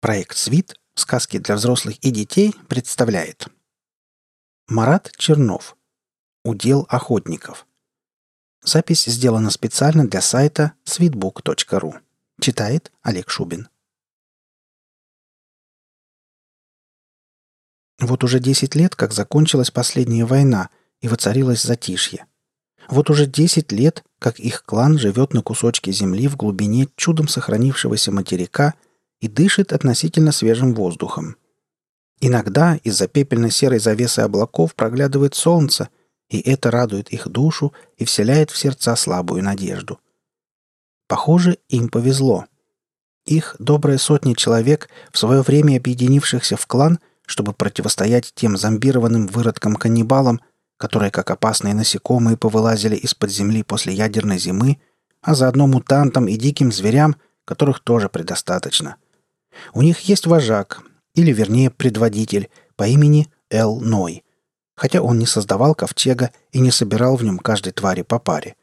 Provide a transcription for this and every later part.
Проект «Свит. Сказки для взрослых и детей» представляет Марат Чернов. Удел охотников. Запись сделана специально для сайта sweetbook.ru. Читает Олег Шубин. Вот уже 10 лет, как закончилась последняя война, и воцарилось затишье. Вот уже 10 лет, как их клан живет на кусочке земли в глубине чудом сохранившегося материка – и дышит относительно свежим воздухом. Иногда из-за пепельно-серой завесы облаков проглядывает солнце, и это радует их душу и вселяет в сердца слабую надежду. Похоже, им повезло. Их добрая сотня человек, в свое время объединившихся в клан, чтобы противостоять тем зомбированным выродкам-каннибалам, которые, как опасные насекомые, повылазили из-под земли после ядерной зимы, а заодно мутантам и диким зверям, которых тоже предостаточно – у них есть вожак, или вернее предводитель, по имени Эл Ной, хотя он не создавал ковчега и не собирал в нем каждой твари по паре.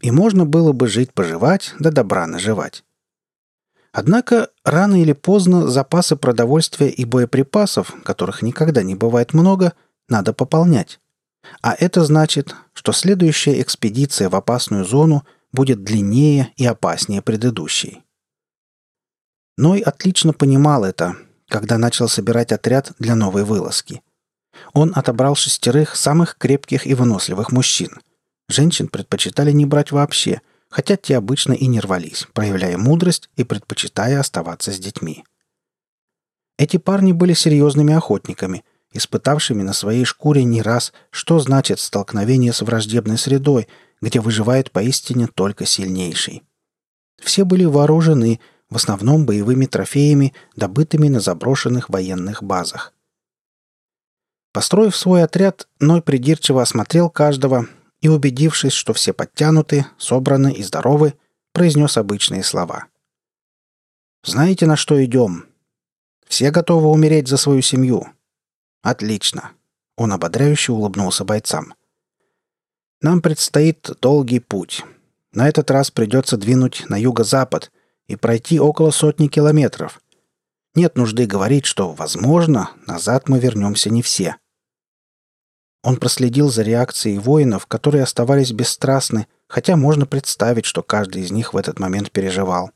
И можно было бы жить-поживать, да добра наживать. Однако рано или поздно запасы продовольствия и боеприпасов, которых никогда не бывает много, надо пополнять. А это значит, что следующая экспедиция в опасную зону будет длиннее и опаснее предыдущей. Ной отлично понимал это, когда начал собирать отряд для новой вылазки. Он отобрал шестерых самых крепких и выносливых мужчин. Женщин предпочитали не брать вообще, хотя те обычно и не рвались, проявляя мудрость и предпочитая оставаться с детьми. Эти парни были серьезными охотниками, испытавшими на своей шкуре не раз, что значит столкновение с враждебной средой, где выживает поистине только сильнейший. Все были вооружены в основном боевыми трофеями, добытыми на заброшенных военных базах. Построив свой отряд, Ной придирчиво осмотрел каждого и, убедившись, что все подтянуты, собраны и здоровы, произнес обычные слова. «Знаете, на что идем? Все готовы умереть за свою семью?» «Отлично!» Он ободряюще улыбнулся бойцам. «Нам предстоит долгий путь. На этот раз придется двинуть на юго-запад – и пройти около сотни километров. Нет нужды говорить, что, возможно, назад мы вернемся не все. Он проследил за реакцией воинов, которые оставались бесстрастны, хотя можно представить, что каждый из них в этот момент переживал.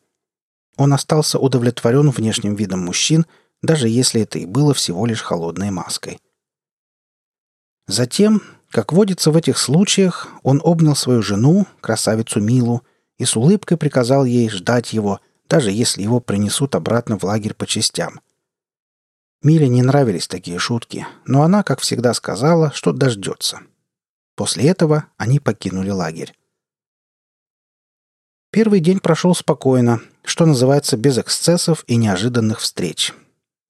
Он остался удовлетворен внешним видом мужчин, даже если это и было всего лишь холодной маской. Затем, как водится в этих случаях, он обнял свою жену, красавицу Милу, и с улыбкой приказал ей ждать его, даже если его принесут обратно в лагерь по частям. Миле не нравились такие шутки, но она, как всегда, сказала, что дождется. После этого они покинули лагерь. Первый день прошел спокойно, что называется без эксцессов и неожиданных встреч.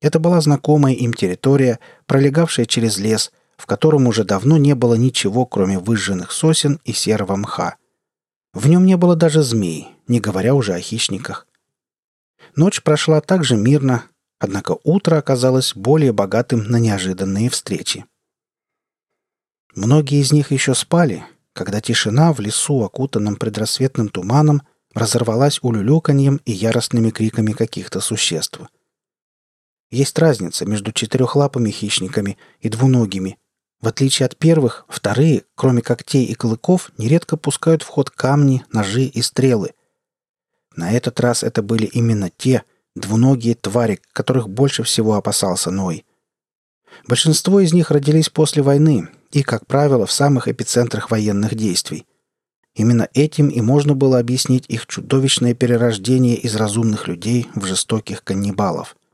Это была знакомая им территория, пролегавшая через лес, в котором уже давно не было ничего, кроме выжженных сосен и серого мха – в нем не было даже змей, не говоря уже о хищниках. Ночь прошла так же мирно, однако утро оказалось более богатым на неожиданные встречи. Многие из них еще спали, когда тишина в лесу, окутанном предрассветным туманом, разорвалась улюлюканьем и яростными криками каких-то существ. Есть разница между четырехлапыми хищниками и двуногими, в отличие от первых, вторые, кроме когтей и клыков, нередко пускают в ход камни, ножи и стрелы. На этот раз это были именно те двуногие твари, которых больше всего опасался Ной. Большинство из них родились после войны и, как правило, в самых эпицентрах военных действий. Именно этим и можно было объяснить их чудовищное перерождение из разумных людей в жестоких каннибалов –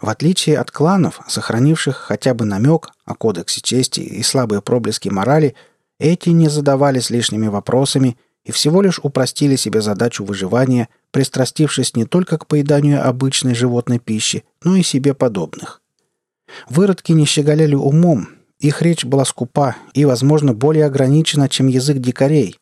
в отличие от кланов, сохранивших хотя бы намек о кодексе чести и слабые проблески морали, эти не задавались лишними вопросами и всего лишь упростили себе задачу выживания, пристрастившись не только к поеданию обычной животной пищи, но и себе подобных. Выродки не щеголяли умом, их речь была скупа и, возможно, более ограничена, чем язык дикарей.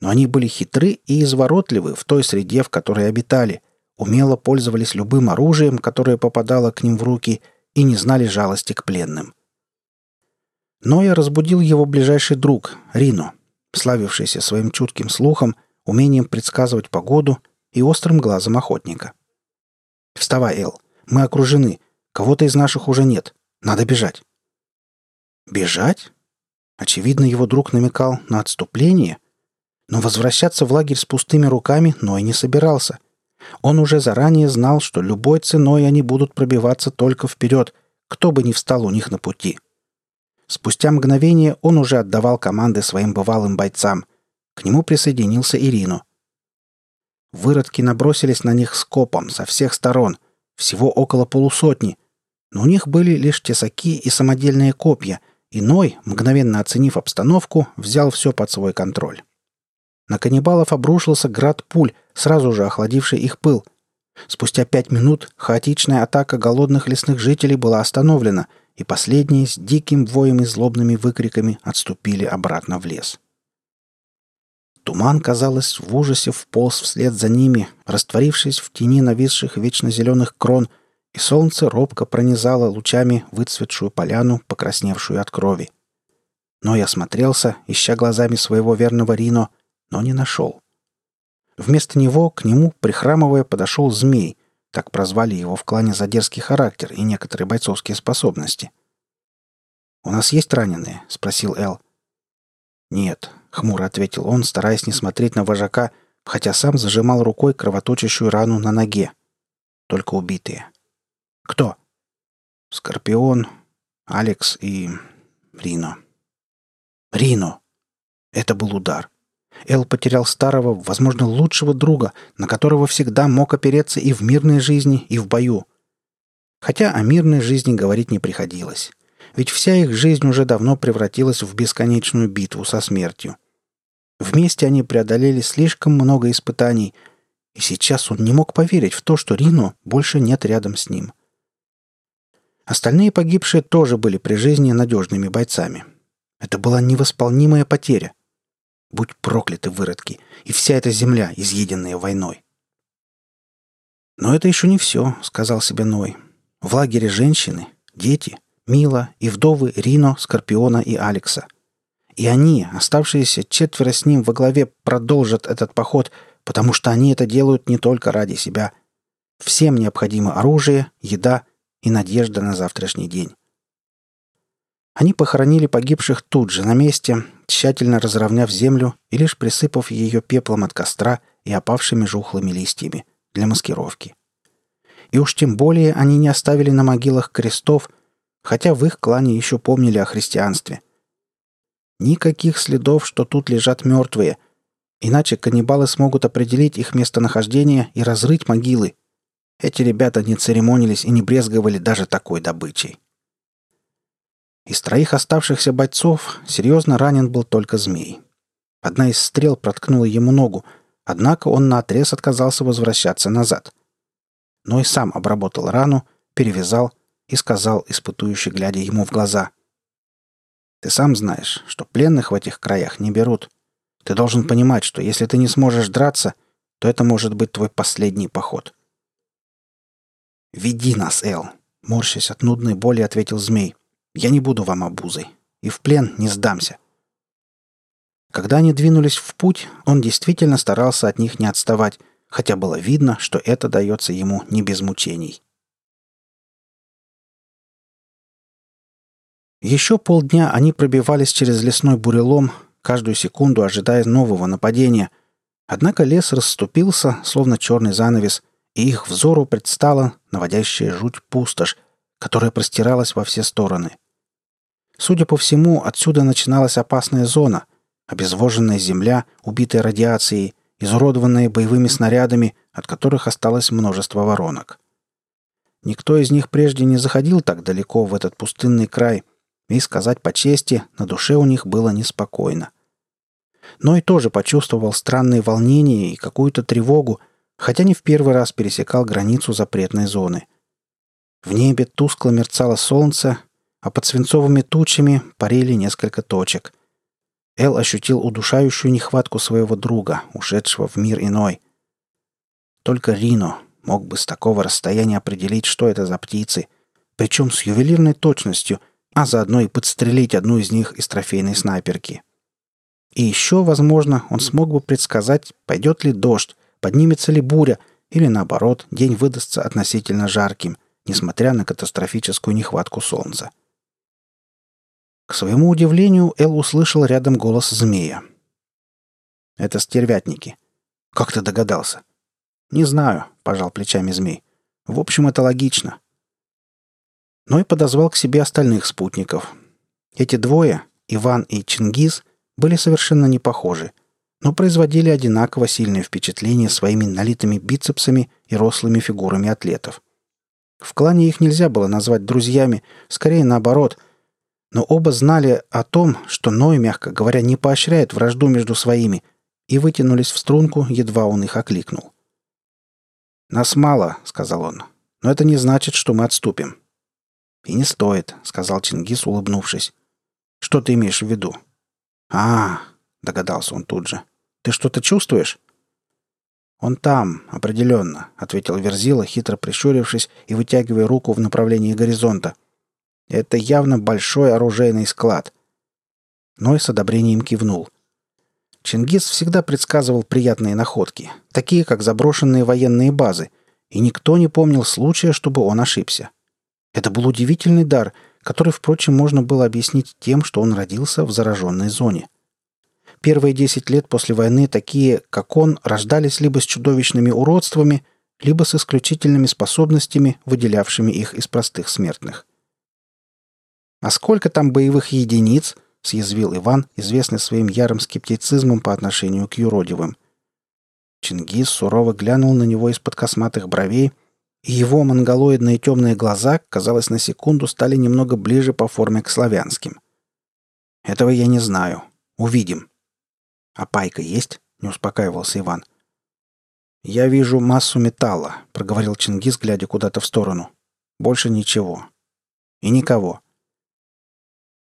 Но они были хитры и изворотливы в той среде, в которой обитали – умело пользовались любым оружием, которое попадало к ним в руки, и не знали жалости к пленным. Ноя разбудил его ближайший друг, Рино, славившийся своим чутким слухом, умением предсказывать погоду и острым глазом охотника. «Вставай, Эл. Мы окружены. Кого-то из наших уже нет. Надо бежать». «Бежать?» Очевидно, его друг намекал на отступление. Но возвращаться в лагерь с пустыми руками Ной не собирался. Он уже заранее знал, что любой ценой они будут пробиваться только вперед, кто бы ни встал у них на пути. Спустя мгновение он уже отдавал команды своим бывалым бойцам. К нему присоединился Ирину. Выродки набросились на них скопом со всех сторон, всего около полусотни, но у них были лишь тесаки и самодельные копья, и Ной, мгновенно оценив обстановку, взял все под свой контроль. На каннибалов обрушился град пуль, сразу же охладивший их пыл. Спустя пять минут хаотичная атака голодных лесных жителей была остановлена, и последние с диким воем и злобными выкриками отступили обратно в лес. Туман, казалось, в ужасе вполз вслед за ними, растворившись в тени нависших вечно зеленых крон, и солнце робко пронизало лучами выцветшую поляну, покрасневшую от крови. Но я смотрелся, ища глазами своего верного Рино, но не нашел. Вместо него к нему, прихрамывая, подошел змей, так прозвали его в клане за дерзкий характер и некоторые бойцовские способности. «У нас есть раненые?» — спросил Эл. «Нет», — хмуро ответил он, стараясь не смотреть на вожака, хотя сам зажимал рукой кровоточащую рану на ноге. «Только убитые». «Кто?» «Скорпион, Алекс и Рино». «Рино!» Это был удар. Эл потерял старого, возможно, лучшего друга, на которого всегда мог опереться и в мирной жизни, и в бою. Хотя о мирной жизни говорить не приходилось. Ведь вся их жизнь уже давно превратилась в бесконечную битву со смертью. Вместе они преодолели слишком много испытаний, и сейчас он не мог поверить в то, что Рино больше нет рядом с ним. Остальные погибшие тоже были при жизни надежными бойцами. Это была невосполнимая потеря — Будь прокляты выродки, и вся эта земля, изъеденная войной. «Но это еще не все», — сказал себе Ной. «В лагере женщины, дети, Мила и вдовы Рино, Скорпиона и Алекса. И они, оставшиеся четверо с ним во главе, продолжат этот поход, потому что они это делают не только ради себя. Всем необходимо оружие, еда и надежда на завтрашний день. Они похоронили погибших тут же, на месте, тщательно разровняв землю и лишь присыпав ее пеплом от костра и опавшими жухлыми листьями для маскировки. И уж тем более они не оставили на могилах крестов, хотя в их клане еще помнили о христианстве. Никаких следов, что тут лежат мертвые, иначе каннибалы смогут определить их местонахождение и разрыть могилы. Эти ребята не церемонились и не брезговали даже такой добычей. Из троих оставшихся бойцов серьезно ранен был только змей. Одна из стрел проткнула ему ногу, однако он наотрез отказался возвращаться назад. Но и сам обработал рану, перевязал и сказал, испытующий, глядя ему в глаза. «Ты сам знаешь, что пленных в этих краях не берут. Ты должен понимать, что если ты не сможешь драться, то это может быть твой последний поход». «Веди нас, Эл!» — морщась от нудной боли, ответил змей — я не буду вам обузой. И в плен не сдамся. Когда они двинулись в путь, он действительно старался от них не отставать, хотя было видно, что это дается ему не без мучений. Еще полдня они пробивались через лесной бурелом, каждую секунду ожидая нового нападения. Однако лес расступился, словно черный занавес, и их взору предстала наводящая жуть пустошь, которая простиралась во все стороны. Судя по всему, отсюда начиналась опасная зона. Обезвоженная земля, убитая радиацией, изуродованная боевыми снарядами, от которых осталось множество воронок. Никто из них прежде не заходил так далеко в этот пустынный край, и, сказать по чести, на душе у них было неспокойно. Но и тоже почувствовал странные волнения и какую-то тревогу, хотя не в первый раз пересекал границу запретной зоны. В небе тускло мерцало солнце, а под свинцовыми тучами парили несколько точек. Эл ощутил удушающую нехватку своего друга, ушедшего в мир иной. Только Рино мог бы с такого расстояния определить, что это за птицы, причем с ювелирной точностью, а заодно и подстрелить одну из них из трофейной снайперки. И еще, возможно, он смог бы предсказать, пойдет ли дождь, поднимется ли буря или наоборот, день выдастся относительно жарким, несмотря на катастрофическую нехватку солнца. К своему удивлению, Эл услышал рядом голос змея. «Это стервятники. Как ты догадался?» «Не знаю», — пожал плечами змей. «В общем, это логично». Но и подозвал к себе остальных спутников. Эти двое, Иван и Чингис, были совершенно не похожи, но производили одинаково сильное впечатление своими налитыми бицепсами и рослыми фигурами атлетов. В клане их нельзя было назвать друзьями, скорее наоборот — но оба знали о том, что Ной, мягко говоря, не поощряет вражду между своими, и вытянулись в струнку, едва он их окликнул. «Нас мало», — сказал он, — «но это не значит, что мы отступим». «И не стоит», — сказал Чингис, улыбнувшись. «Что ты имеешь в виду?» «А, — догадался он тут же, — ты что-то чувствуешь?» «Он там, определенно», — ответил Верзила, хитро прищурившись и вытягивая руку в направлении горизонта. Это явно большой оружейный склад. Ной с одобрением кивнул. Чингис всегда предсказывал приятные находки, такие как заброшенные военные базы, и никто не помнил случая, чтобы он ошибся. Это был удивительный дар, который, впрочем, можно было объяснить тем, что он родился в зараженной зоне. Первые десять лет после войны такие, как он, рождались либо с чудовищными уродствами, либо с исключительными способностями, выделявшими их из простых смертных. «А сколько там боевых единиц?» — съязвил Иван, известный своим ярым скептицизмом по отношению к юродивым. Чингис сурово глянул на него из-под косматых бровей, и его монголоидные темные глаза, казалось, на секунду стали немного ближе по форме к славянским. «Этого я не знаю. Увидим». «А пайка есть?» — не успокаивался Иван. «Я вижу массу металла», — проговорил Чингис, глядя куда-то в сторону. «Больше ничего. И никого.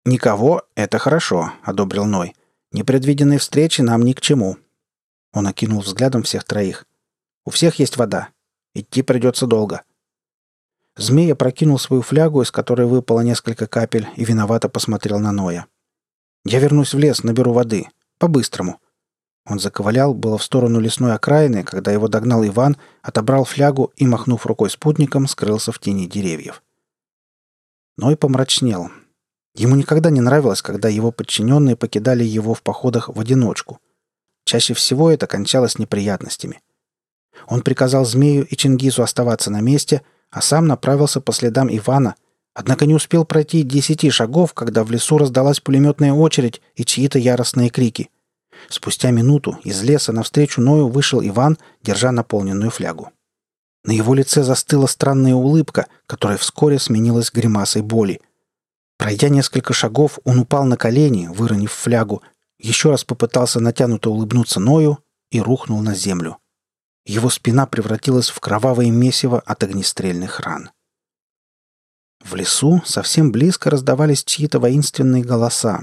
«Никого — это хорошо», — одобрил Ной. «Непредвиденные встречи нам ни к чему». Он окинул взглядом всех троих. «У всех есть вода. Идти придется долго». Змея прокинул свою флягу, из которой выпало несколько капель, и виновато посмотрел на Ноя. «Я вернусь в лес, наберу воды. По-быстрому». Он заковылял было в сторону лесной окраины, когда его догнал Иван, отобрал флягу и, махнув рукой спутником, скрылся в тени деревьев. Ной помрачнел. Ему никогда не нравилось, когда его подчиненные покидали его в походах в одиночку. Чаще всего это кончалось неприятностями. Он приказал Змею и Чингису оставаться на месте, а сам направился по следам Ивана, однако не успел пройти десяти шагов, когда в лесу раздалась пулеметная очередь и чьи-то яростные крики. Спустя минуту из леса навстречу Ною вышел Иван, держа наполненную флягу. На его лице застыла странная улыбка, которая вскоре сменилась гримасой боли. Пройдя несколько шагов, он упал на колени, выронив флягу, еще раз попытался натянуто улыбнуться Ною и рухнул на землю. Его спина превратилась в кровавое месиво от огнестрельных ран. В лесу совсем близко раздавались чьи-то воинственные голоса.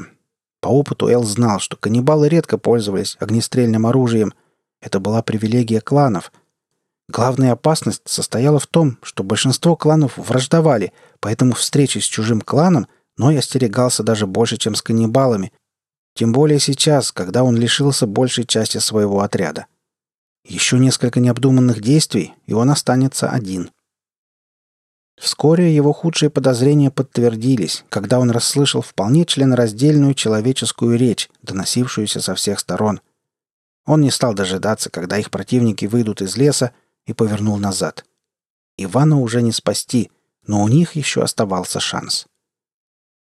По опыту Эл знал, что каннибалы редко пользовались огнестрельным оружием. Это была привилегия кланов. Главная опасность состояла в том, что большинство кланов враждовали, поэтому встречи с чужим кланом – но и остерегался даже больше, чем с каннибалами, тем более сейчас, когда он лишился большей части своего отряда. Еще несколько необдуманных действий, и он останется один. Вскоре его худшие подозрения подтвердились, когда он расслышал вполне членораздельную человеческую речь, доносившуюся со всех сторон. Он не стал дожидаться, когда их противники выйдут из леса, и повернул назад. Ивана уже не спасти, но у них еще оставался шанс.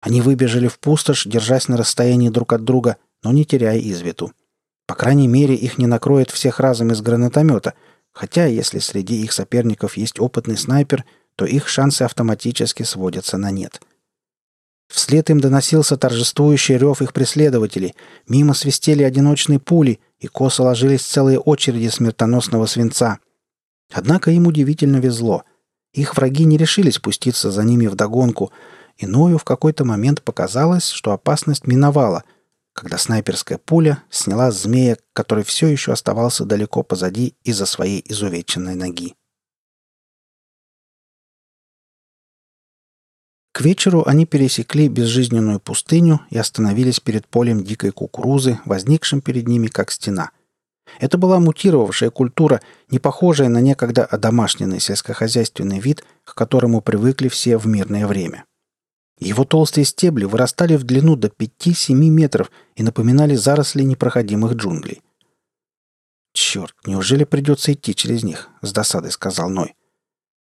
Они выбежали в пустошь, держась на расстоянии друг от друга, но не теряя из виду. По крайней мере, их не накроет всех разом из гранатомета, хотя если среди их соперников есть опытный снайпер, то их шансы автоматически сводятся на нет. Вслед им доносился торжествующий рев их преследователей, мимо свистели одиночные пули, и косо ложились целые очереди смертоносного свинца. Однако им удивительно везло. Их враги не решились пуститься за ними вдогонку, Иною в какой-то момент показалось, что опасность миновала, когда снайперская пуля сняла змея, который все еще оставался далеко позади из-за своей изувеченной ноги. К вечеру они пересекли безжизненную пустыню и остановились перед полем дикой кукурузы, возникшим перед ними как стена. Это была мутировавшая культура, не похожая на некогда одомашненный сельскохозяйственный вид, к которому привыкли все в мирное время. Его толстые стебли вырастали в длину до 5-7 метров и напоминали заросли непроходимых джунглей. «Черт, неужели придется идти через них?» — с досадой сказал Ной.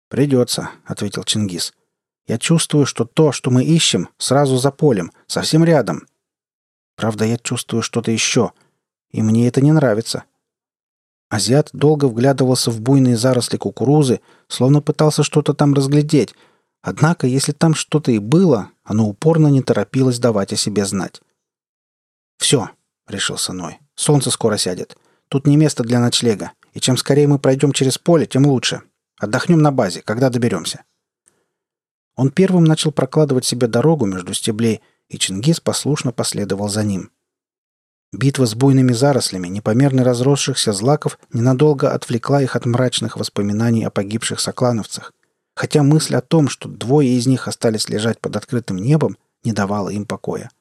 «Придется», — ответил Чингис. «Я чувствую, что то, что мы ищем, сразу за полем, совсем рядом. Правда, я чувствую что-то еще, и мне это не нравится». Азиат долго вглядывался в буйные заросли кукурузы, словно пытался что-то там разглядеть, однако, если там что-то и было, оно упорно не торопилось давать о себе знать. «Все», — решился Ной, — «солнце скоро сядет. Тут не место для ночлега, и чем скорее мы пройдем через поле, тем лучше. Отдохнем на базе, когда доберемся». Он первым начал прокладывать себе дорогу между стеблей, и Чингис послушно последовал за ним. Битва с буйными зарослями непомерно разросшихся злаков ненадолго отвлекла их от мрачных воспоминаний о погибших соклановцах, хотя мысль о том, что двое из них остались лежать под открытым небом, не давала им покоя.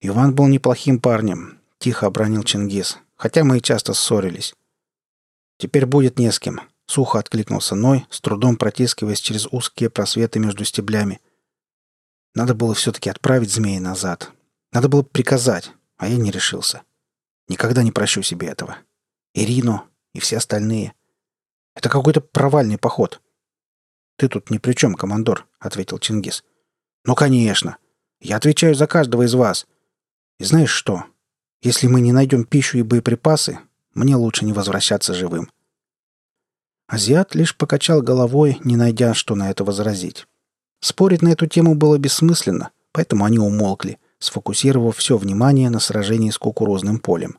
Иван был неплохим парнем, тихо обронил Чингис, хотя мы и часто ссорились. Теперь будет не с кем, Сухо откликнулся Ной, с трудом протискиваясь через узкие просветы между стеблями. Надо было все-таки отправить змеи назад. Надо было приказать, а я не решился. Никогда не прощу себе этого. Ирину и все остальные. Это какой-то провальный поход. «Ты тут ни при чем, командор», — ответил Чингис. «Ну, конечно. Я отвечаю за каждого из вас. И знаешь что? Если мы не найдем пищу и боеприпасы, мне лучше не возвращаться живым. Азиат лишь покачал головой, не найдя, что на это возразить. Спорить на эту тему было бессмысленно, поэтому они умолкли, сфокусировав все внимание на сражении с кукурузным полем.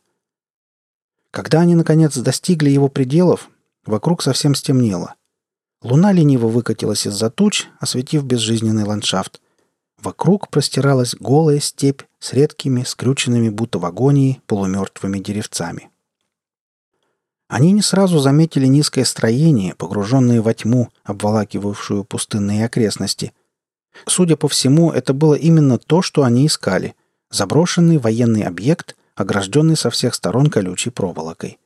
Когда они, наконец, достигли его пределов, вокруг совсем стемнело. Луна лениво выкатилась из-за туч, осветив безжизненный ландшафт. Вокруг простиралась голая степь с редкими, скрюченными будто в агонии, полумертвыми деревцами. Они не сразу заметили низкое строение, погруженное во тьму, обволакивавшую пустынные окрестности. Судя по всему, это было именно то, что они искали – заброшенный военный объект, огражденный со всех сторон колючей проволокой.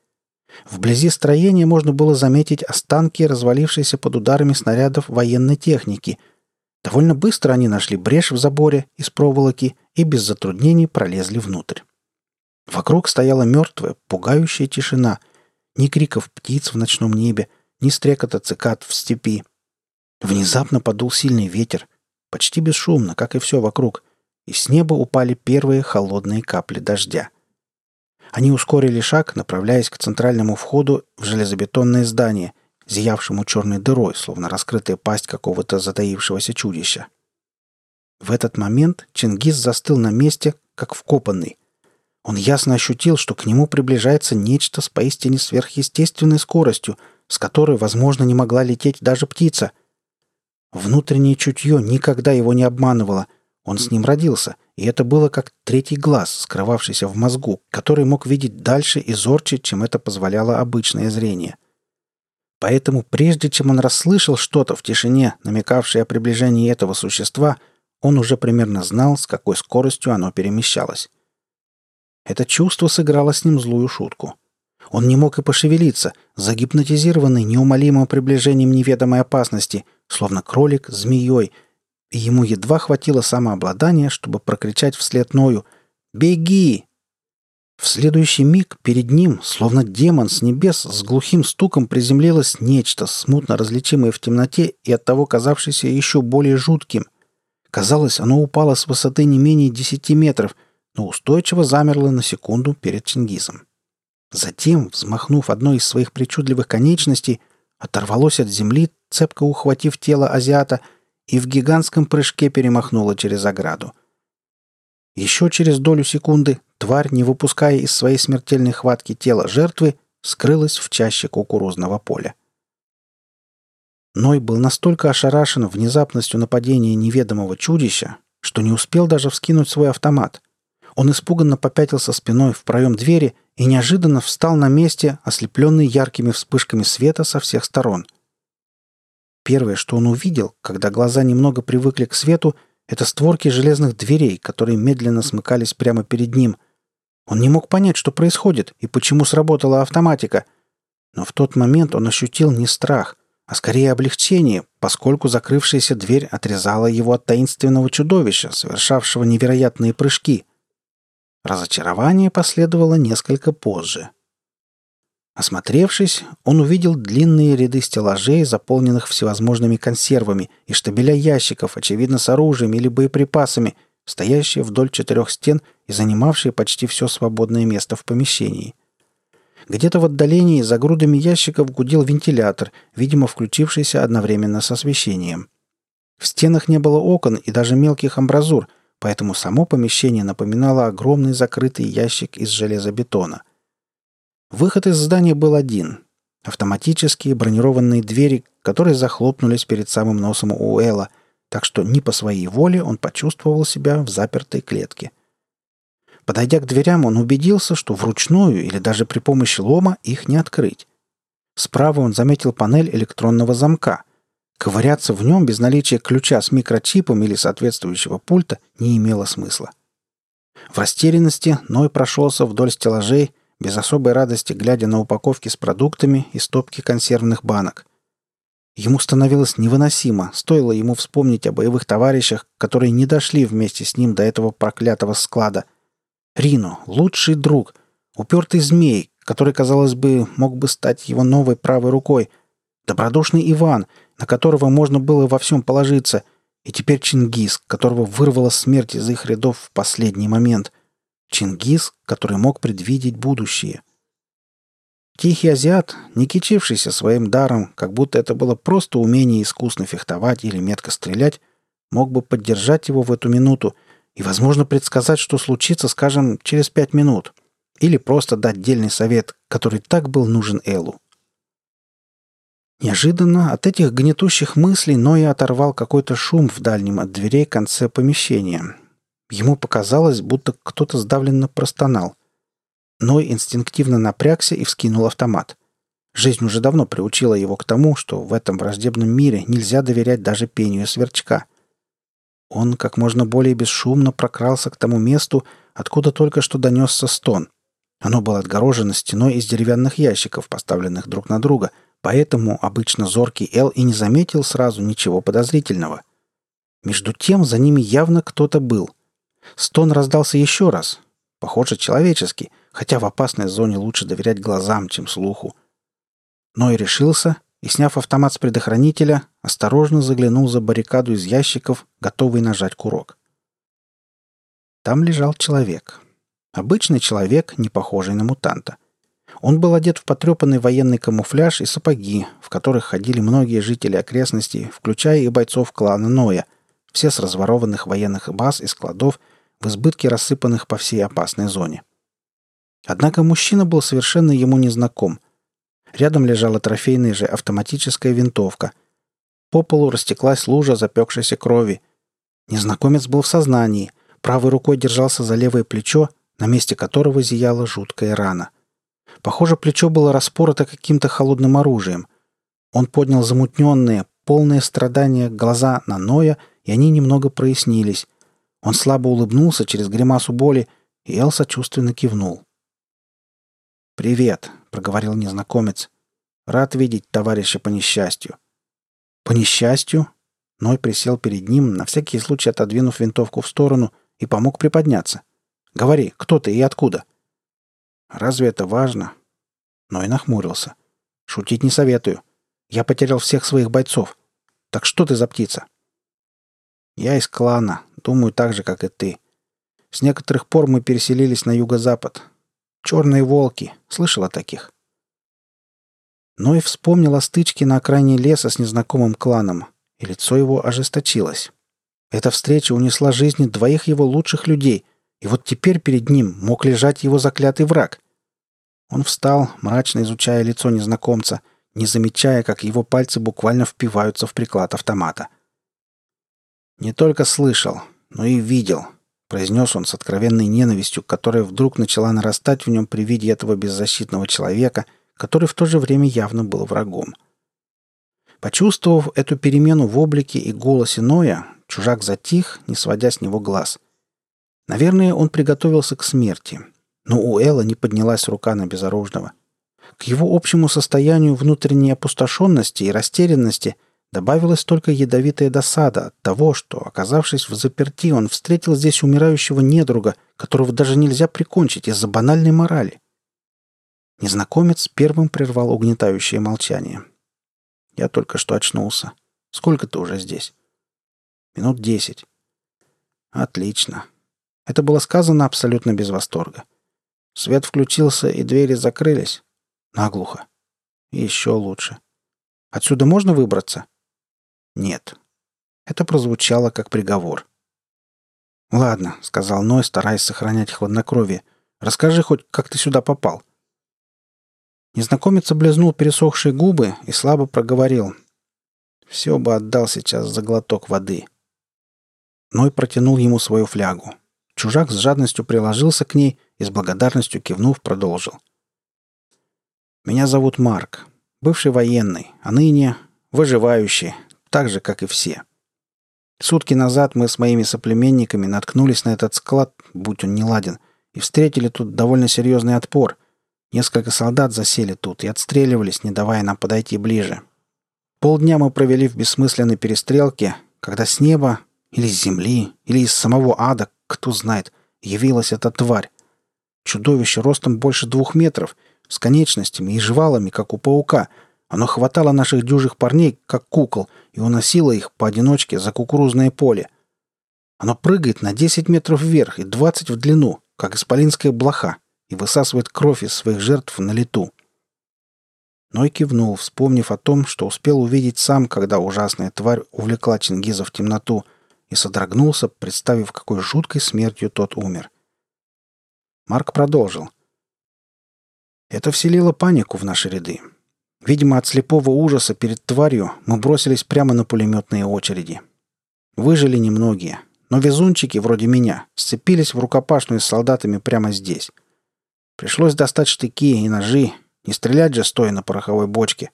Вблизи строения можно было заметить останки, развалившиеся под ударами снарядов военной техники. Довольно быстро они нашли брешь в заборе из проволоки и без затруднений пролезли внутрь. Вокруг стояла мертвая, пугающая тишина – ни криков птиц в ночном небе, ни стрекота цикад в степи. Внезапно подул сильный ветер, почти бесшумно, как и все вокруг, и с неба упали первые холодные капли дождя. Они ускорили шаг, направляясь к центральному входу в железобетонное здание, зиявшему черной дырой, словно раскрытая пасть какого-то затаившегося чудища. В этот момент Чингис застыл на месте, как вкопанный. Он ясно ощутил, что к нему приближается нечто с поистине сверхъестественной скоростью, с которой, возможно, не могла лететь даже птица. Внутреннее чутье никогда его не обманывало. Он с ним родился, и это было как третий глаз, скрывавшийся в мозгу, который мог видеть дальше и зорче, чем это позволяло обычное зрение. Поэтому, прежде чем он расслышал что-то в тишине, намекавшее о приближении этого существа, он уже примерно знал, с какой скоростью оно перемещалось. Это чувство сыграло с ним злую шутку. Он не мог и пошевелиться, загипнотизированный неумолимым приближением неведомой опасности, словно кролик змеей, и ему едва хватило самообладания, чтобы прокричать вслед Ною «Беги!». В следующий миг перед ним, словно демон с небес, с глухим стуком приземлилось нечто, смутно различимое в темноте и оттого казавшееся еще более жутким. Казалось, оно упало с высоты не менее десяти метров — но устойчиво замерло на секунду перед Чингисом. Затем, взмахнув одной из своих причудливых конечностей, оторвалось от земли, цепко ухватив тело азиата, и в гигантском прыжке перемахнуло через ограду. Еще через долю секунды тварь, не выпуская из своей смертельной хватки тело жертвы, скрылась в чаще кукурузного поля. Ной был настолько ошарашен внезапностью нападения неведомого чудища, что не успел даже вскинуть свой автомат. Он испуганно попятился спиной в проем двери и неожиданно встал на месте, ослепленный яркими вспышками света со всех сторон. Первое, что он увидел, когда глаза немного привыкли к свету, это створки железных дверей, которые медленно смыкались прямо перед ним. Он не мог понять, что происходит и почему сработала автоматика. Но в тот момент он ощутил не страх, а скорее облегчение, поскольку закрывшаяся дверь отрезала его от таинственного чудовища, совершавшего невероятные прыжки. Разочарование последовало несколько позже. Осмотревшись, он увидел длинные ряды стеллажей, заполненных всевозможными консервами, и штабеля ящиков, очевидно, с оружием или боеприпасами, стоящие вдоль четырех стен и занимавшие почти все свободное место в помещении. Где-то в отдалении за грудами ящиков гудел вентилятор, видимо, включившийся одновременно с освещением. В стенах не было окон и даже мелких амбразур, поэтому само помещение напоминало огромный закрытый ящик из железобетона – Выход из здания был один. Автоматические бронированные двери, которые захлопнулись перед самым носом у Элла, так что не по своей воле он почувствовал себя в запертой клетке. Подойдя к дверям, он убедился, что вручную или даже при помощи лома их не открыть. Справа он заметил панель электронного замка. Ковыряться в нем без наличия ключа с микрочипом или соответствующего пульта не имело смысла. В растерянности Ной прошелся вдоль стеллажей, без особой радости глядя на упаковки с продуктами и стопки консервных банок. Ему становилось невыносимо, стоило ему вспомнить о боевых товарищах, которые не дошли вместе с ним до этого проклятого склада. Рино, лучший друг, упертый змей, который, казалось бы, мог бы стать его новой правой рукой, добродушный Иван, на которого можно было во всем положиться, и теперь Чингис, которого вырвало смерть из их рядов в последний момент — Чингис, который мог предвидеть будущее. Тихий азиат, не кичившийся своим даром, как будто это было просто умение искусно фехтовать или метко стрелять, мог бы поддержать его в эту минуту и, возможно, предсказать, что случится, скажем, через пять минут, или просто дать дельный совет, который так был нужен Эллу. Неожиданно от этих гнетущих мыслей Ноя оторвал какой-то шум в дальнем от дверей конце помещения, Ему показалось, будто кто-то сдавленно простонал. Ной инстинктивно напрягся и вскинул автомат. Жизнь уже давно приучила его к тому, что в этом враждебном мире нельзя доверять даже пению сверчка. Он как можно более бесшумно прокрался к тому месту, откуда только что донесся стон. Оно было отгорожено стеной из деревянных ящиков, поставленных друг на друга, поэтому обычно зоркий Эл и не заметил сразу ничего подозрительного. Между тем за ними явно кто-то был — Стон раздался еще раз. Похоже, человеческий, хотя в опасной зоне лучше доверять глазам, чем слуху. Но и решился и, сняв автомат с предохранителя, осторожно заглянул за баррикаду из ящиков, готовый нажать курок. Там лежал человек. Обычный человек, не похожий на мутанта. Он был одет в потрепанный военный камуфляж и сапоги, в которых ходили многие жители окрестностей, включая и бойцов клана Ноя, все с разворованных военных баз и складов – в избытке рассыпанных по всей опасной зоне. Однако мужчина был совершенно ему незнаком. Рядом лежала трофейная же автоматическая винтовка. По полу растеклась лужа запекшейся крови. Незнакомец был в сознании, правой рукой держался за левое плечо, на месте которого зияла жуткая рана. Похоже, плечо было распорото каким-то холодным оружием. Он поднял замутненные, полные страдания глаза на Ноя, и они немного прояснились. Он слабо улыбнулся через гримасу боли, и Эл сочувственно кивнул. «Привет», — проговорил незнакомец. «Рад видеть товарища по несчастью». «По несчастью?» Ной присел перед ним, на всякий случай отодвинув винтовку в сторону, и помог приподняться. «Говори, кто ты и откуда?» «Разве это важно?» Ной нахмурился. «Шутить не советую. Я потерял всех своих бойцов. Так что ты за птица?» «Я из клана, Думаю, так же, как и ты. С некоторых пор мы переселились на юго-запад. Черные волки. Слышал о таких?» Но и вспомнил о стычке на окраине леса с незнакомым кланом, и лицо его ожесточилось. Эта встреча унесла жизни двоих его лучших людей, и вот теперь перед ним мог лежать его заклятый враг. Он встал, мрачно изучая лицо незнакомца, не замечая, как его пальцы буквально впиваются в приклад автомата. Не только слышал, но и видел», — произнес он с откровенной ненавистью, которая вдруг начала нарастать в нем при виде этого беззащитного человека, который в то же время явно был врагом. Почувствовав эту перемену в облике и голосе Ноя, чужак затих, не сводя с него глаз. Наверное, он приготовился к смерти. но у Элла не поднялась рука на безоружного. К его общему состоянию внутренней опустошенности и растерянности добавилась только ядовитая досада от того, что, оказавшись в заперти, он встретил здесь умирающего недруга, которого даже нельзя прикончить из-за банальной морали. Незнакомец первым прервал угнетающее молчание. «Я только что очнулся. Сколько ты уже здесь?» «Минут десять». «Отлично». Это было сказано абсолютно без восторга. Свет включился, и двери закрылись. Наглухо. еще лучше. Отсюда можно выбраться? Нет. Это прозвучало как приговор. «Ладно», — сказал Ной, стараясь сохранять хладнокровие. «Расскажи хоть, как ты сюда попал». Незнакомец облизнул пересохшие губы и слабо проговорил. «Все бы отдал сейчас за глоток воды». Ной протянул ему свою флягу. Чужак с жадностью приложился к ней и с благодарностью кивнув продолжил. Меня зовут Марк, бывший военный, а ныне выживающий, так же, как и все. Сутки назад мы с моими соплеменниками наткнулись на этот склад, будь он не ладен, и встретили тут довольно серьезный отпор. Несколько солдат засели тут и отстреливались, не давая нам подойти ближе. Полдня мы провели в бессмысленной перестрелке, когда с неба, или с земли, или из самого ада, кто знает, явилась эта тварь. Чудовище ростом больше двух метров — с конечностями и жвалами, как у паука. Оно хватало наших дюжих парней, как кукол, и уносило их поодиночке за кукурузное поле. Оно прыгает на 10 метров вверх и 20 в длину, как исполинская блоха, и высасывает кровь из своих жертв на лету. Ной кивнул, вспомнив о том, что успел увидеть сам, когда ужасная тварь увлекла Чингиза в темноту, и содрогнулся, представив, какой жуткой смертью тот умер. Марк продолжил — это вселило панику в наши ряды. Видимо, от слепого ужаса перед тварью мы бросились прямо на пулеметные очереди. Выжили немногие, но везунчики, вроде меня, сцепились в рукопашную с солдатами прямо здесь. Пришлось достать штыки и ножи, не стрелять же стоя на пороховой бочке.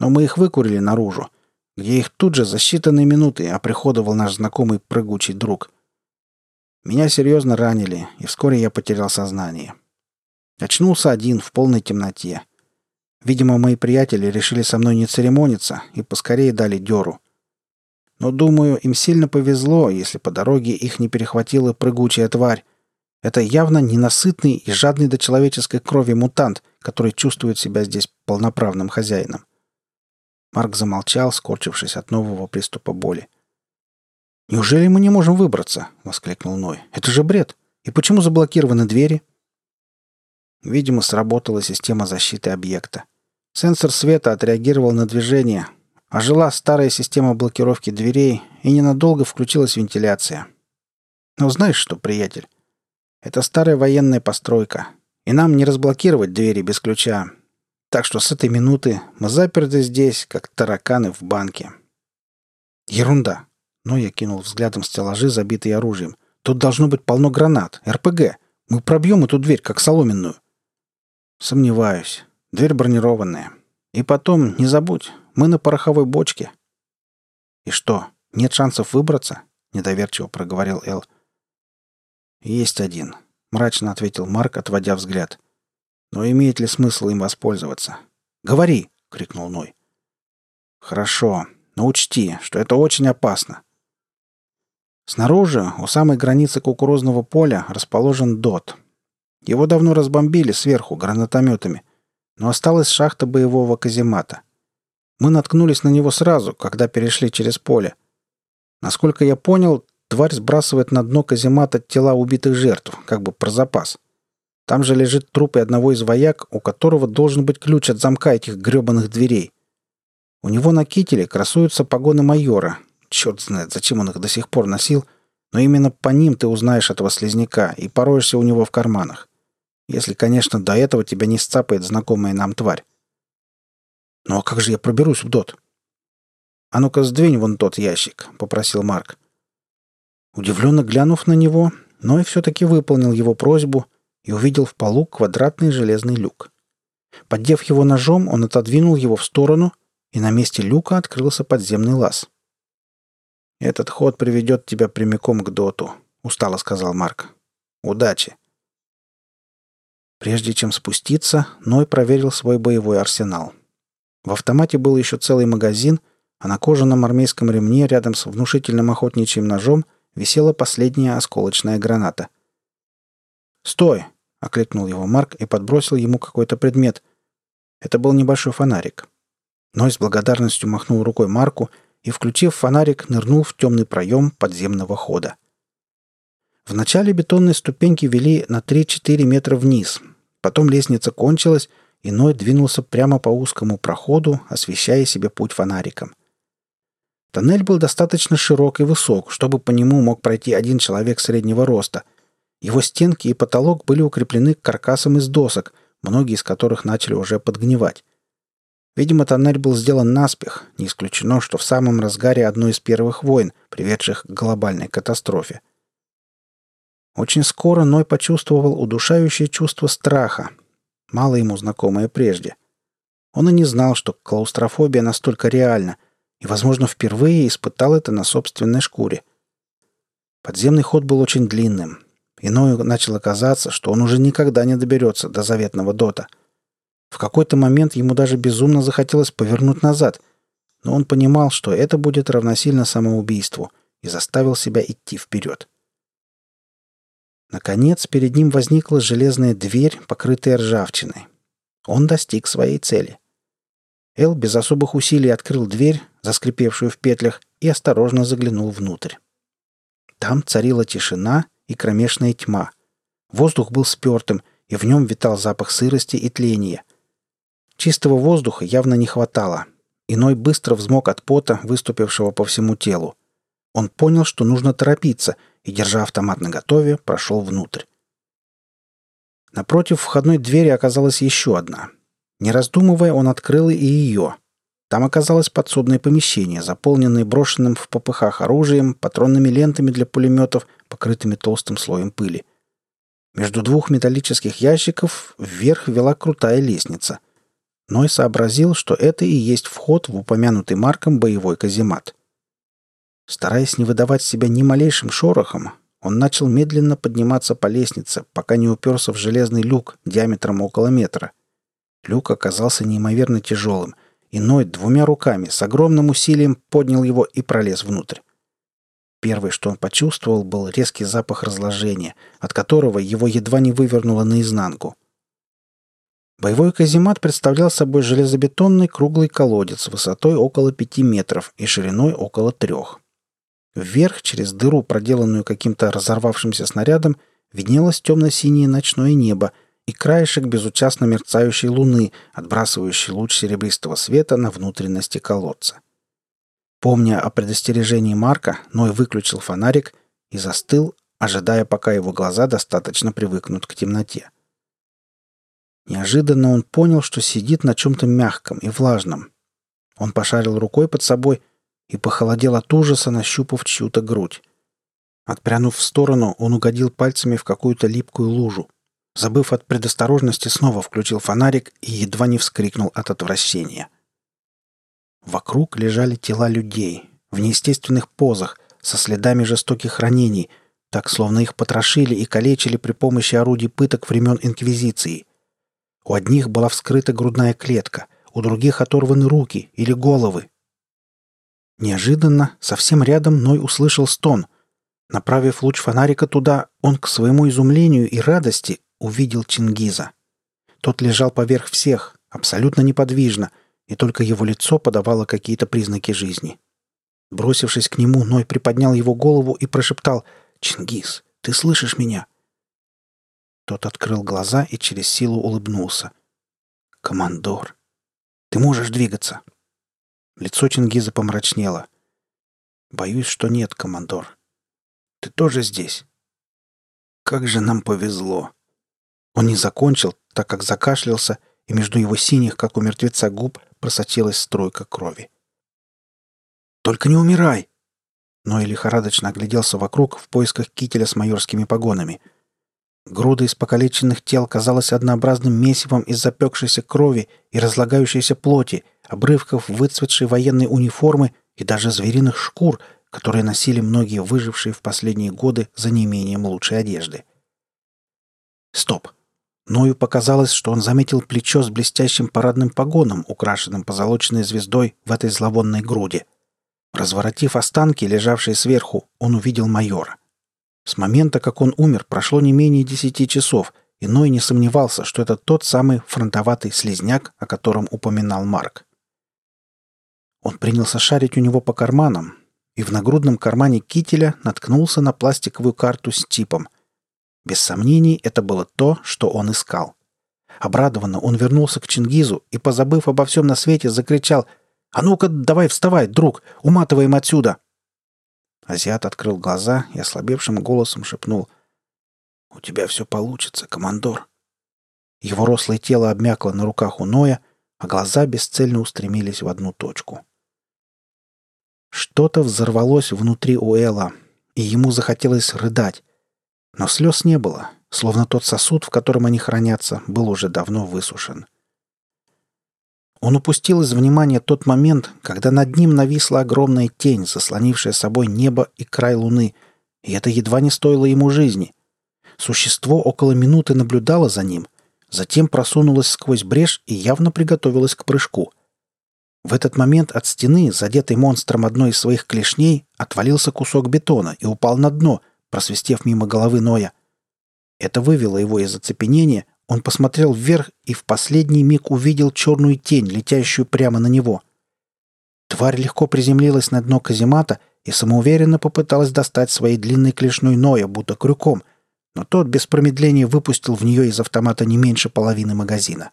Но мы их выкурили наружу, где их тут же за считанные минуты оприходовал наш знакомый прыгучий друг. Меня серьезно ранили, и вскоре я потерял сознание. — Очнулся один в полной темноте. Видимо, мои приятели решили со мной не церемониться и поскорее дали дёру. Но, думаю, им сильно повезло, если по дороге их не перехватила прыгучая тварь. Это явно ненасытный и жадный до человеческой крови мутант, который чувствует себя здесь полноправным хозяином. Марк замолчал, скорчившись от нового приступа боли. «Неужели мы не можем выбраться?» — воскликнул Ной. «Это же бред! И почему заблокированы двери?» Видимо, сработала система защиты объекта. Сенсор света отреагировал на движение, ожила старая система блокировки дверей, и ненадолго включилась вентиляция. Но знаешь что, приятель? Это старая военная постройка, и нам не разблокировать двери без ключа. Так что с этой минуты мы заперты здесь, как тараканы в банке. Ерунда. Но я кинул взглядом стеллажи, забитые оружием. Тут должно быть полно гранат, РПГ. Мы пробьем эту дверь, как соломенную. Сомневаюсь. Дверь бронированная. И потом, не забудь, мы на пороховой бочке. И что, нет шансов выбраться? Недоверчиво проговорил Эл. Есть один, мрачно ответил Марк, отводя взгляд. Но имеет ли смысл им воспользоваться? Говори, крикнул Ной. Хорошо, но учти, что это очень опасно. Снаружи, у самой границы кукурузного поля, расположен ДОТ — его давно разбомбили сверху гранатометами, но осталась шахта боевого каземата. Мы наткнулись на него сразу, когда перешли через поле. Насколько я понял, тварь сбрасывает на дно каземата тела убитых жертв, как бы про запас. Там же лежит труп и одного из вояк, у которого должен быть ключ от замка этих гребаных дверей. У него на кителе красуются погоны майора. Черт знает, зачем он их до сих пор носил, но именно по ним ты узнаешь этого слизняка и пороешься у него в карманах. Если, конечно, до этого тебя не сцапает знакомая нам тварь. Ну а как же я проберусь в дот? А ну-ка сдвинь вон тот ящик, попросил Марк. Удивленно глянув на него, Ной все-таки выполнил его просьбу и увидел в полу квадратный железный люк. Поддев его ножом, он отодвинул его в сторону, и на месте люка открылся подземный лаз. «Этот ход приведет тебя прямиком к доту», — устало сказал Марк. «Удачи!» Прежде чем спуститься, Ной проверил свой боевой арсенал. В автомате был еще целый магазин, а на кожаном армейском ремне рядом с внушительным охотничьим ножом висела последняя осколочная граната. «Стой!» — окликнул его Марк и подбросил ему какой-то предмет. Это был небольшой фонарик. Ной с благодарностью махнул рукой Марку и, включив фонарик, нырнул в темный проем подземного хода. Вначале бетонные ступеньки вели на 3-4 метра вниз. Потом лестница кончилась, и Ной двинулся прямо по узкому проходу, освещая себе путь фонариком. Тоннель был достаточно широк и высок, чтобы по нему мог пройти один человек среднего роста. Его стенки и потолок были укреплены каркасом из досок, многие из которых начали уже подгнивать. Видимо, тоннель был сделан наспех, не исключено, что в самом разгаре одной из первых войн, приведших к глобальной катастрофе. Очень скоро Ной почувствовал удушающее чувство страха, мало ему знакомое прежде. Он и не знал, что клаустрофобия настолько реальна, и, возможно, впервые испытал это на собственной шкуре. Подземный ход был очень длинным. Иною начало казаться, что он уже никогда не доберется до заветного дота. В какой-то момент ему даже безумно захотелось повернуть назад, но он понимал, что это будет равносильно самоубийству, и заставил себя идти вперед. Наконец, перед ним возникла железная дверь, покрытая ржавчиной. Он достиг своей цели. Эл без особых усилий открыл дверь, заскрипевшую в петлях, и осторожно заглянул внутрь. Там царила тишина и кромешная тьма. Воздух был спертым, и в нем витал запах сырости и тления. Чистого воздуха явно не хватало. Иной быстро взмок от пота, выступившего по всему телу. Он понял, что нужно торопиться, и, держа автомат наготове, прошел внутрь. Напротив входной двери оказалась еще одна. Не раздумывая, он открыл и ее. Там оказалось подсобное помещение, заполненное брошенным в попыхах оружием, патронными лентами для пулеметов, покрытыми толстым слоем пыли. Между двух металлических ящиков вверх вела крутая лестница. Ной сообразил, что это и есть вход в упомянутый Марком боевой каземат. Стараясь не выдавать себя ни малейшим шорохом, он начал медленно подниматься по лестнице, пока не уперся в железный люк диаметром около метра. Люк оказался неимоверно тяжелым, и Ной двумя руками с огромным усилием поднял его и пролез внутрь. Первое, что он почувствовал, был резкий запах разложения, от которого его едва не вывернуло наизнанку. Боевой каземат представлял собой железобетонный круглый колодец высотой около пяти метров и шириной около трех. Вверх, через дыру, проделанную каким-то разорвавшимся снарядом, виднелось темно-синее ночное небо и краешек безучастно мерцающей луны, отбрасывающий луч серебристого света на внутренности колодца. Помня о предостережении Марка, Ной выключил фонарик и застыл, ожидая, пока его глаза достаточно привыкнут к темноте. Неожиданно он понял, что сидит на чем-то мягком и влажном. Он пошарил рукой под собой и похолодел от ужаса, нащупав чью-то грудь. Отпрянув в сторону, он угодил пальцами в какую-то липкую лужу. Забыв от предосторожности, снова включил фонарик и едва не вскрикнул от отвращения. Вокруг лежали тела людей, в неестественных позах, со следами жестоких ранений, так словно их потрошили и калечили при помощи орудий пыток времен Инквизиции. У одних была вскрыта грудная клетка, у других оторваны руки или головы, Неожиданно, совсем рядом Ной услышал стон. Направив луч фонарика туда, он к своему изумлению и радости увидел Чингиза. Тот лежал поверх всех, абсолютно неподвижно, и только его лицо подавало какие-то признаки жизни. Бросившись к нему, Ной приподнял его голову и прошептал «Чингиз, ты слышишь меня?» Тот открыл глаза и через силу улыбнулся. «Командор, ты можешь двигаться?» Лицо Чингиза помрачнело. «Боюсь, что нет, командор. Ты тоже здесь?» «Как же нам повезло!» Он не закончил, так как закашлялся, и между его синих, как у мертвеца, губ просочилась струйка крови. «Только не умирай!» Но и лихорадочно огляделся вокруг в поисках кителя с майорскими погонами. Груда из покалеченных тел казалась однообразным месивом из запекшейся крови и разлагающейся плоти — обрывков выцветшей военной униформы и даже звериных шкур, которые носили многие выжившие в последние годы за неимением лучшей одежды. Стоп! Ною показалось, что он заметил плечо с блестящим парадным погоном, украшенным позолоченной звездой в этой зловонной груди. Разворотив останки, лежавшие сверху, он увидел майора. С момента, как он умер, прошло не менее десяти часов, и Ной не сомневался, что это тот самый фронтоватый слезняк, о котором упоминал Марк. Он принялся шарить у него по карманам, и в нагрудном кармане кителя наткнулся на пластиковую карту с типом. Без сомнений, это было то, что он искал. Обрадованно он вернулся к Чингизу и, позабыв обо всем на свете, закричал «А ну-ка, давай вставай, друг! Уматываем отсюда!» Азиат открыл глаза и ослабевшим голосом шепнул «У тебя все получится, командор». Его рослое тело обмякло на руках у Ноя, а глаза бесцельно устремились в одну точку. Что-то взорвалось внутри у Элла, и ему захотелось рыдать. Но слез не было, словно тот сосуд, в котором они хранятся, был уже давно высушен. Он упустил из внимания тот момент, когда над ним нависла огромная тень, заслонившая собой небо и край луны, и это едва не стоило ему жизни. Существо около минуты наблюдало за ним, затем просунулось сквозь брешь и явно приготовилось к прыжку. В этот момент от стены, задетой монстром одной из своих клешней, отвалился кусок бетона и упал на дно, просвистев мимо головы Ноя. Это вывело его из оцепенения, он посмотрел вверх и в последний миг увидел черную тень, летящую прямо на него. Тварь легко приземлилась на дно каземата и самоуверенно попыталась достать своей длинной клешной Ноя, будто крюком, но тот без промедления выпустил в нее из автомата не меньше половины магазина.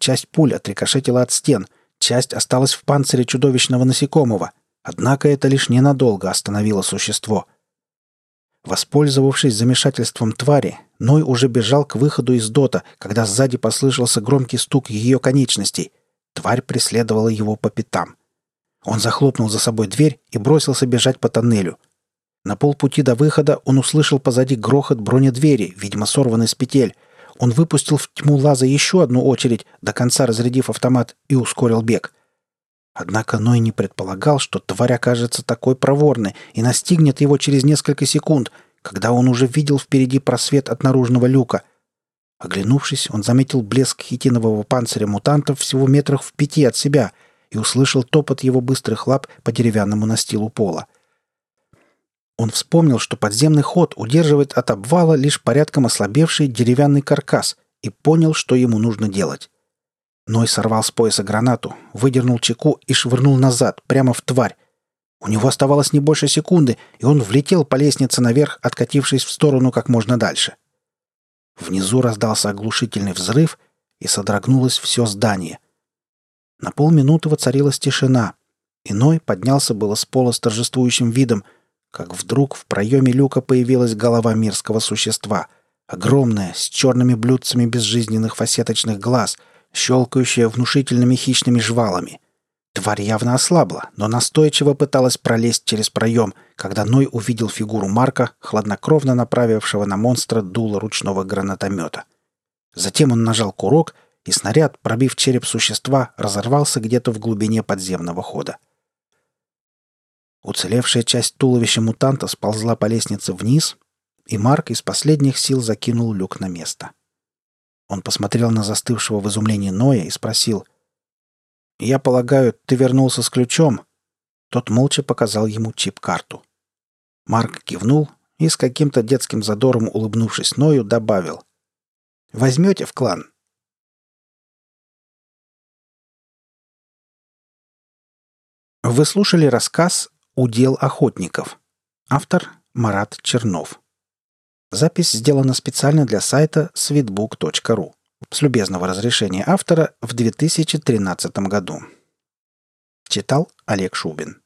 Часть пуль отрикошетила от стен, часть осталась в панцире чудовищного насекомого, однако это лишь ненадолго остановило существо — Воспользовавшись замешательством твари, Ной уже бежал к выходу из дота, когда сзади послышался громкий стук ее конечностей. Тварь преследовала его по пятам. Он захлопнул за собой дверь и бросился бежать по тоннелю. На полпути до выхода он услышал позади грохот бронедвери, видимо, сорванный с петель. Он выпустил в тьму лаза еще одну очередь, до конца разрядив автомат, и ускорил бег — Однако Ной не предполагал, что тварь окажется такой проворной и настигнет его через несколько секунд, когда он уже видел впереди просвет от наружного люка. Оглянувшись, он заметил блеск хитинового панциря мутантов всего метрах в пяти от себя и услышал топот его быстрых лап по деревянному настилу пола. Он вспомнил, что подземный ход удерживает от обвала лишь порядком ослабевший деревянный каркас и понял, что ему нужно делать. Ной сорвал с пояса гранату, выдернул чеку и швырнул назад, прямо в тварь. У него оставалось не больше секунды, и он влетел по лестнице наверх, откатившись в сторону как можно дальше. Внизу раздался оглушительный взрыв, и содрогнулось все здание. На полминуты воцарилась тишина. Иной поднялся было с пола с торжествующим видом, как вдруг в проеме люка появилась голова мирского существа, огромная, с черными блюдцами безжизненных фасеточных глаз — щелкающая внушительными хищными жвалами. Тварь явно ослабла, но настойчиво пыталась пролезть через проем, когда Ной увидел фигуру Марка, хладнокровно направившего на монстра дуло ручного гранатомета. Затем он нажал курок, и снаряд, пробив череп существа, разорвался где-то в глубине подземного хода. Уцелевшая часть туловища мутанта сползла по лестнице вниз, и Марк из последних сил закинул люк на место. — он посмотрел на застывшего в изумлении Ноя и спросил. «Я полагаю, ты вернулся с ключом?» Тот молча показал ему чип-карту. Марк кивнул и с каким-то детским задором, улыбнувшись Ною, добавил. «Возьмете в клан?» Вы слушали рассказ «Удел охотников». Автор Марат Чернов. Запись сделана специально для сайта sweetbook.ru с любезного разрешения автора в 2013 году. Читал Олег Шубин.